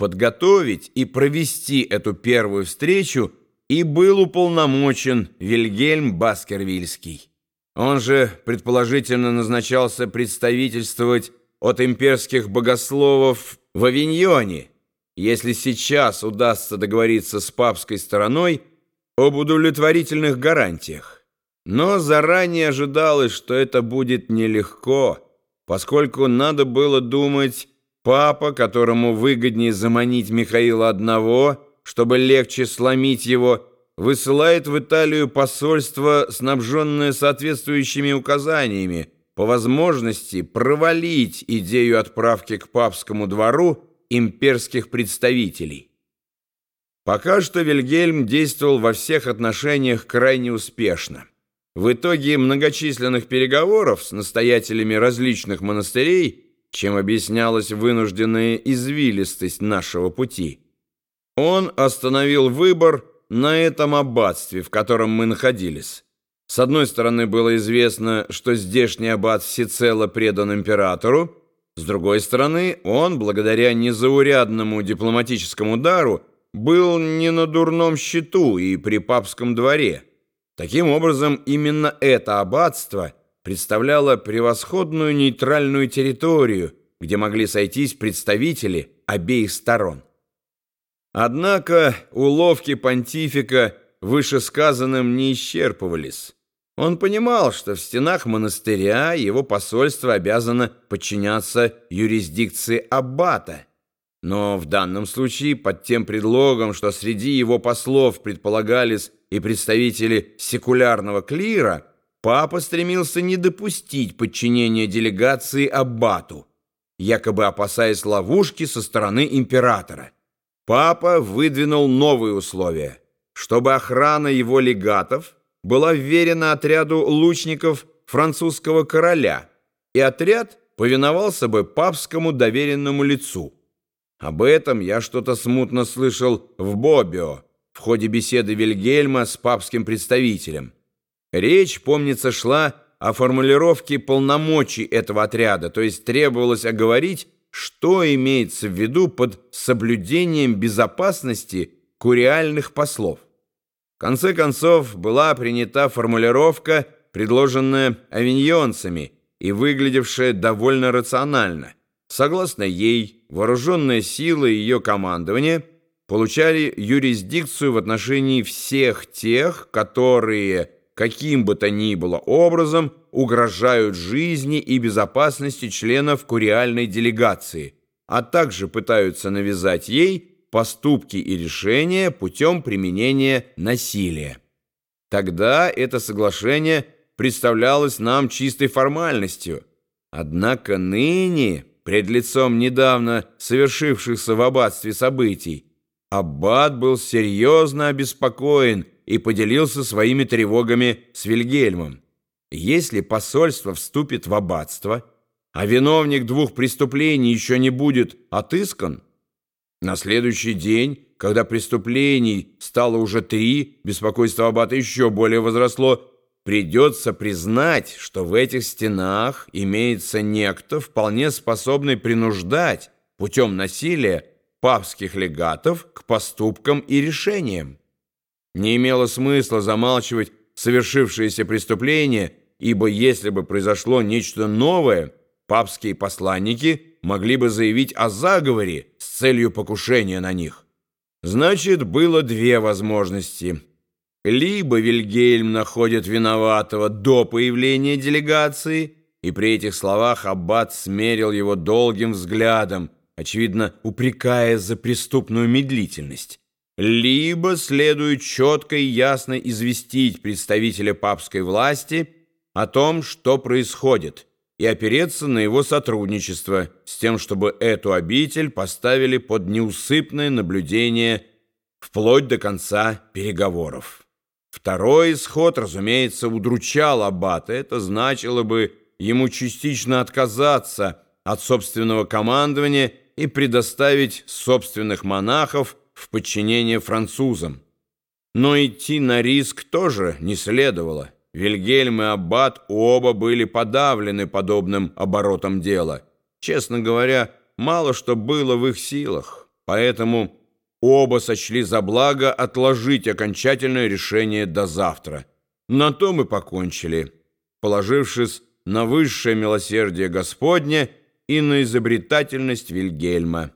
подготовить и провести эту первую встречу и был уполномочен Вильгельм Баскервильский. Он же предположительно назначался представительствовать от имперских богословов в Авиньоне, если сейчас удастся договориться с папской стороной об удовлетворительных гарантиях. Но заранее ожидалось, что это будет нелегко, поскольку надо было думать, папа, которому выгоднее заманить Михаила одного, чтобы легче сломить его, высылает в Италию посольство, снабженное соответствующими указаниями, по возможности провалить идею отправки к папскому двору имперских представителей. Пока что Вильгельм действовал во всех отношениях крайне успешно. В итоге многочисленных переговоров с настоятелями различных монастырей, чем объяснялась вынужденная извилистость нашего пути, он остановил выбор на этом аббатстве, в котором мы находились. С одной стороны, было известно, что здешний аббат всецело предан императору, с другой стороны, он, благодаря незаурядному дипломатическому дару, был не на дурном счету и при папском дворе. Таким образом, именно это аббатство представляло превосходную нейтральную территорию, где могли сойтись представители обеих сторон. Однако уловки понтифика вышесказанным не исчерпывались. Он понимал, что в стенах монастыря его посольство обязано подчиняться юрисдикции аббата. Но в данном случае под тем предлогом, что среди его послов предполагались и представители секулярного клира, папа стремился не допустить подчинения делегации аббату, якобы опасаясь ловушки со стороны императора. Папа выдвинул новые условия, чтобы охрана его легатов – была вверена отряду лучников французского короля, и отряд повиновался бы папскому доверенному лицу. Об этом я что-то смутно слышал в Бобио в ходе беседы Вильгельма с папским представителем. Речь, помнится, шла о формулировке полномочий этого отряда, то есть требовалось оговорить, что имеется в виду под соблюдением безопасности куриальных послов конце концов была принята формулировка, предложенная авиньонцами и выглядевшая довольно рационально. Согласно ей, вооруженные силы и ее командование получали юрисдикцию в отношении всех тех, которые, каким бы то ни было образом, угрожают жизни и безопасности членов куриальной делегации, а также пытаются навязать ей поступки и решения путем применения насилия. Тогда это соглашение представлялось нам чистой формальностью. Однако ныне, пред лицом недавно совершившихся в аббатстве событий, аббат был серьезно обеспокоен и поделился своими тревогами с Вильгельмом. Если посольство вступит в аббатство, а виновник двух преступлений еще не будет отыскан, на следующий день, когда преступлений стало уже три, беспокойство аббата еще более возросло, придется признать, что в этих стенах имеется некто, вполне способный принуждать путем насилия папских легатов к поступкам и решениям. Не имело смысла замалчивать совершившееся преступление, ибо если бы произошло нечто новое, папские посланники могли бы заявить о заговоре, целью покушения на них. Значит, было две возможности. Либо Вильгельм находит виноватого до появления делегации, и при этих словах Аббат смерил его долгим взглядом, очевидно, упрекая за преступную медлительность. Либо следует четко и ясно известить представителя папской власти о том, что происходит – и опереться на его сотрудничество, с тем, чтобы эту обитель поставили под неусыпное наблюдение вплоть до конца переговоров. Второй исход, разумеется, удручал Аббата. Это значило бы ему частично отказаться от собственного командования и предоставить собственных монахов в подчинение французам. Но идти на риск тоже не следовало. Вильгельм и Аббат оба были подавлены подобным оборотом дела. Честно говоря, мало что было в их силах, поэтому оба сочли за благо отложить окончательное решение до завтра. На то мы покончили, положившись на высшее милосердие Господне и на изобретательность Вильгельма.